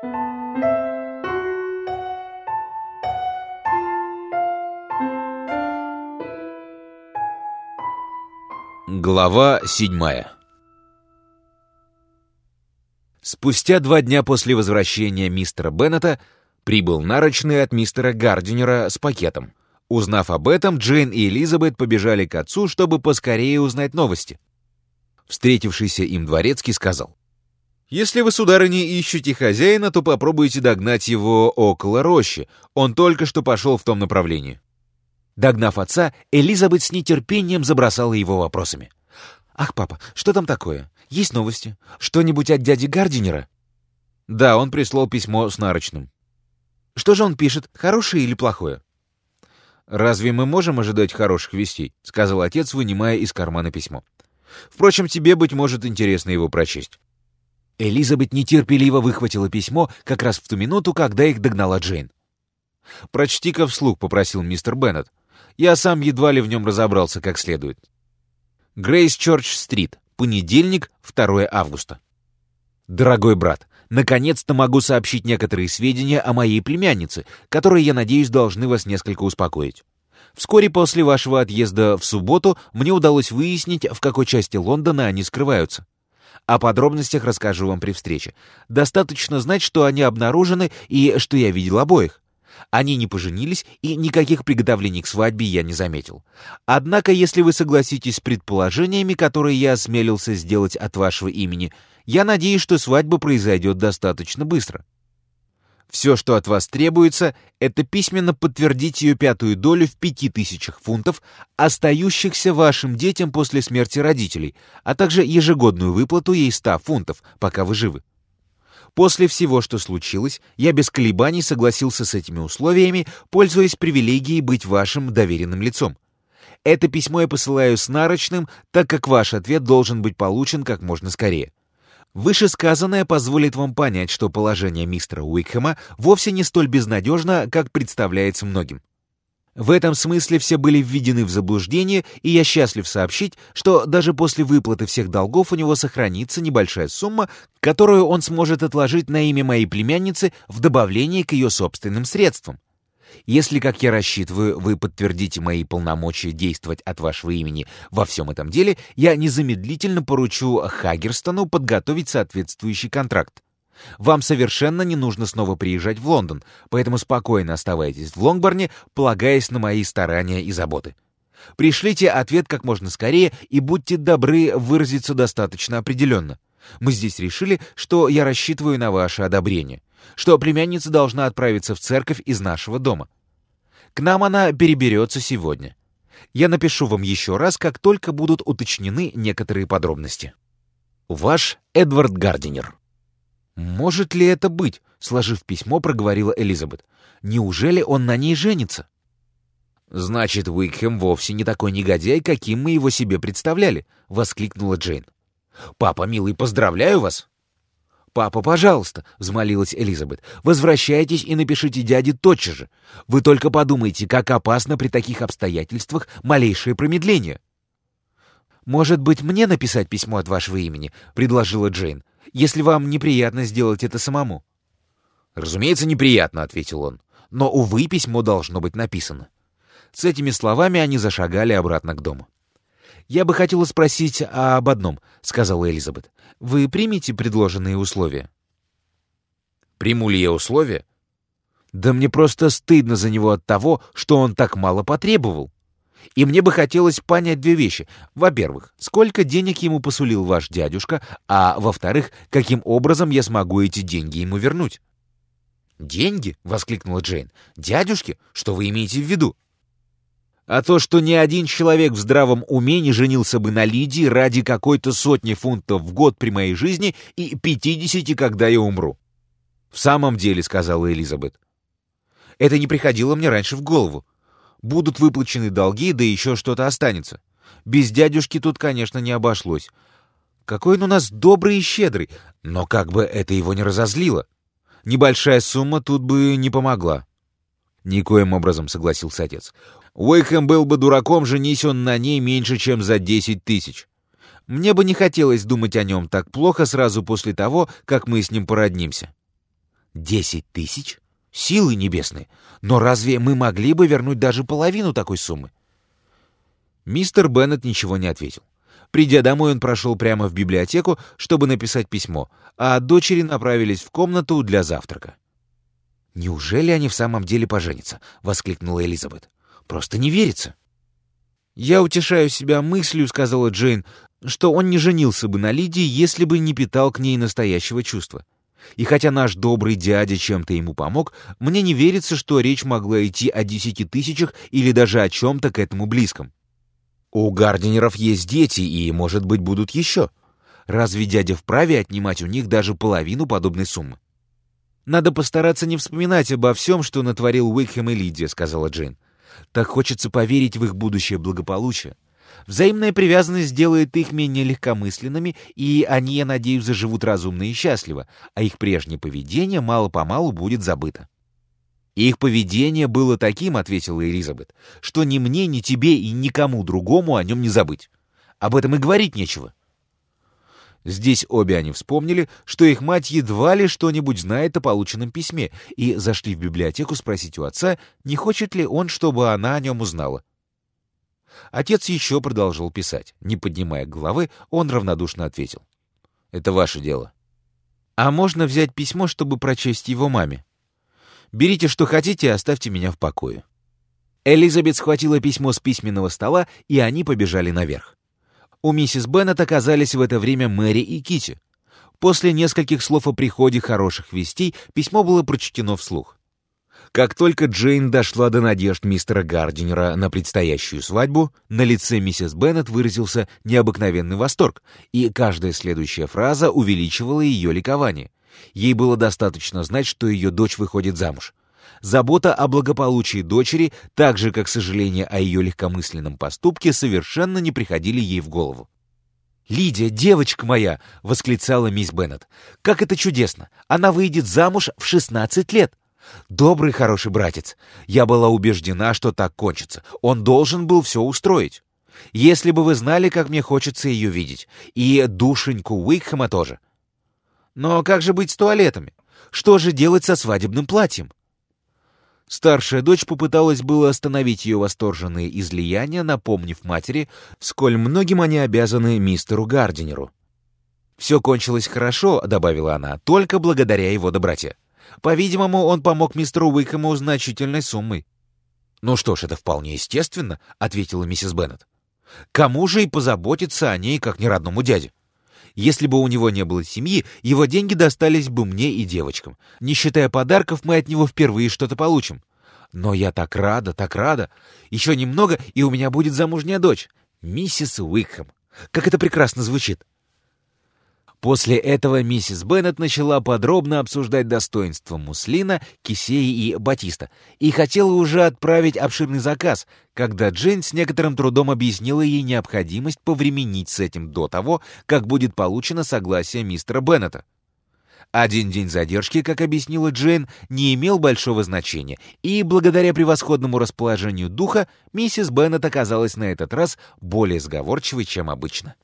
Глава седьмая Спустя два дня после возвращения мистера Беннета прибыл нарочный от мистера Гардинера с пакетом. Узнав об этом, Джейн и Элизабет побежали к отцу, чтобы поскорее узнать новости. Встретившийся им дворецкий сказал, «Если вы, сударыня, ищете хозяина, то попробуйте догнать его около рощи. Он только что пошел в том направлении». Догнав отца, Элизабет с нетерпением забросала его вопросами. «Ах, папа, что там такое? Есть новости? Что-нибудь от дяди Гардинера?» «Да, он прислал письмо с нарочным». «Что же он пишет, хорошее или плохое?» «Разве мы можем ожидать хороших вестей?» — сказал отец, вынимая из кармана письмо. «Впрочем, тебе, быть может, интересно его прочесть». Элизабет нетерпеливо выхватила письмо как раз в ту минуту, когда их догнала Джейн. «Прочти-ка вслух», — попросил мистер Беннет. Я сам едва ли в нем разобрался как следует. Грейс Чорч-стрит, понедельник, 2 августа. Дорогой брат, наконец-то могу сообщить некоторые сведения о моей племяннице, которые, я надеюсь, должны вас несколько успокоить. Вскоре после вашего отъезда в субботу мне удалось выяснить, в какой части Лондона они скрываются. О подробностях расскажу вам при встрече. Достаточно знать, что они обнаружены и что я видел обоих. Они не поженились, и никаких приготовлений к свадьбе я не заметил. Однако, если вы согласитесь с предположениями, которые я осмелился сделать от вашего имени, я надеюсь, что свадьба произойдет достаточно быстро. Все, что от вас требуется, это письменно подтвердить ее пятую долю в пяти тысячах фунтов, остающихся вашим детям после смерти родителей, а также ежегодную выплату ей ста фунтов, пока вы живы. После всего, что случилось, я без колебаний согласился с этими условиями, пользуясь привилегией быть вашим доверенным лицом. Это письмо я посылаю с нарочным, так как ваш ответ должен быть получен как можно скорее. Вышесказанное позволит вам понять, что положение мистера Уикхэма вовсе не столь безнадежно, как представляется многим. В этом смысле все были введены в заблуждение, и я счастлив сообщить, что даже после выплаты всех долгов у него сохранится небольшая сумма, которую он сможет отложить на имя моей племянницы в добавлении к ее собственным средствам. Если, как я рассчитываю, вы подтвердите мои полномочия действовать от вашего имени во всем этом деле, я незамедлительно поручу Хагерстону подготовить соответствующий контракт. Вам совершенно не нужно снова приезжать в Лондон, поэтому спокойно оставайтесь в Лонгборне, полагаясь на мои старания и заботы. Пришлите ответ как можно скорее и будьте добры выразиться достаточно определенно. Мы здесь решили, что я рассчитываю на ваше одобрение, что племянница должна отправиться в церковь из нашего дома. К нам она переберется сегодня. Я напишу вам еще раз, как только будут уточнены некоторые подробности. Ваш Эдвард Гардинер. «Может ли это быть?» — сложив письмо, проговорила Элизабет. «Неужели он на ней женится?» «Значит, Уикхэм вовсе не такой негодяй, каким мы его себе представляли», — воскликнула Джейн. «Папа, милый, поздравляю вас!» «Папа, пожалуйста», — взмолилась Элизабет, — «возвращайтесь и напишите дяде тотчас же. Вы только подумайте, как опасно при таких обстоятельствах малейшее промедление». «Может быть, мне написать письмо от вашего имени?» — предложила Джейн если вам неприятно сделать это самому». «Разумеется, неприятно», — ответил он. «Но, увы, письмо должно быть написано». С этими словами они зашагали обратно к дому. «Я бы хотела спросить об одном», — сказала Элизабет. «Вы примете предложенные условия?» «Приму ли я условия?» «Да мне просто стыдно за него от того, что он так мало потребовал». И мне бы хотелось понять две вещи. Во-первых, сколько денег ему посулил ваш дядюшка, а во-вторых, каким образом я смогу эти деньги ему вернуть? «Деньги?» — воскликнула Джейн. «Дядюшки? Что вы имеете в виду?» «А то, что ни один человек в здравом уме не женился бы на Лидии ради какой-то сотни фунтов в год при моей жизни и пятидесяти, когда я умру». «В самом деле», — сказала Элизабет. «Это не приходило мне раньше в голову. Будут выплачены долги, да еще что-то останется. Без дядюшки тут, конечно, не обошлось. Какой он у нас добрый и щедрый, но как бы это его не разозлило. Небольшая сумма тут бы не помогла. Никоим образом согласился отец. Уэйхэм был бы дураком, женись он на ней меньше, чем за десять тысяч. Мне бы не хотелось думать о нем так плохо сразу после того, как мы с ним породнимся. Десять тысяч? Силы небесные! Но разве мы могли бы вернуть даже половину такой суммы? Мистер Беннет ничего не ответил. Придя домой, он прошел прямо в библиотеку, чтобы написать письмо, а дочери направились в комнату для завтрака. «Неужели они в самом деле поженятся?» — воскликнула Элизабет. «Просто не верится». «Я утешаю себя мыслью», — сказала Джейн, «что он не женился бы на Лидии, если бы не питал к ней настоящего чувства. И хотя наш добрый дядя чем-то ему помог, мне не верится, что речь могла идти о десяти тысячах или даже о чем-то к этому близком. У Гардинеров есть дети, и, может быть, будут еще. Разве дядя вправе отнимать у них даже половину подобной суммы? «Надо постараться не вспоминать обо всем, что натворил Уикхэм и Лидия», — сказала Джейн. «Так хочется поверить в их будущее благополучие. Взаимная привязанность делает их менее легкомысленными, и они, я надеюсь, заживут разумно и счастливо, а их прежнее поведение мало-помалу будет забыто». «Их поведение было таким, — ответила Элизабет, — что ни мне, ни тебе и никому другому о нем не забыть. Об этом и говорить нечего». Здесь обе они вспомнили, что их мать едва ли что-нибудь знает о полученном письме, и зашли в библиотеку спросить у отца, не хочет ли он, чтобы она о нем узнала. Отец еще продолжал писать. Не поднимая головы, он равнодушно ответил. «Это ваше дело». «А можно взять письмо, чтобы прочесть его маме?» Берите, что хотите, и оставьте меня в покое». Элизабет схватила письмо с письменного стола, и они побежали наверх. У миссис Беннет оказались в это время Мэри и Кити. После нескольких слов о приходе хороших вестей письмо было прочтено вслух. Как только Джейн дошла до надежд мистера Гардинера на предстоящую свадьбу, на лице миссис Беннет выразился необыкновенный восторг, и каждая следующая фраза увеличивала ее ликование. Ей было достаточно знать, что ее дочь выходит замуж. Забота о благополучии дочери, так же как сожаление о ее легкомысленном поступке, совершенно не приходили ей в голову. «Лидия, девочка моя!» — восклицала мисс Беннет. «Как это чудесно! Она выйдет замуж в 16 лет!» «Добрый, хороший братец! Я была убеждена, что так кончится. Он должен был все устроить. Если бы вы знали, как мне хочется ее видеть. И душеньку Уикхэма тоже. Но как же быть с туалетами? Что же делать со свадебным платьем? Старшая дочь попыталась было остановить ее восторженные излияния, напомнив матери, сколь многим они обязаны мистеру Гардинеру. «Все кончилось хорошо», — добавила она, — «только благодаря его доброте. По-видимому, он помог мистеру Уикэму значительной суммой». «Ну что ж, это вполне естественно», — ответила миссис Беннет. «Кому же и позаботиться о ней, как не родному дяде? Если бы у него не было семьи, его деньги достались бы мне и девочкам. Не считая подарков, мы от него впервые что-то получим. Но я так рада, так рада. Еще немного, и у меня будет замужняя дочь. Миссис Уикхэм. Как это прекрасно звучит. После этого миссис Беннет начала подробно обсуждать достоинства муслина, кисеи и батиста и хотела уже отправить обширный заказ, когда Джейн с некоторым трудом объяснила ей необходимость повременить с этим до того, как будет получено согласие мистера Беннета. Один день задержки, как объяснила Джейн, не имел большого значения, и благодаря превосходному расположению духа миссис Беннет оказалась на этот раз более сговорчивой, чем обычно.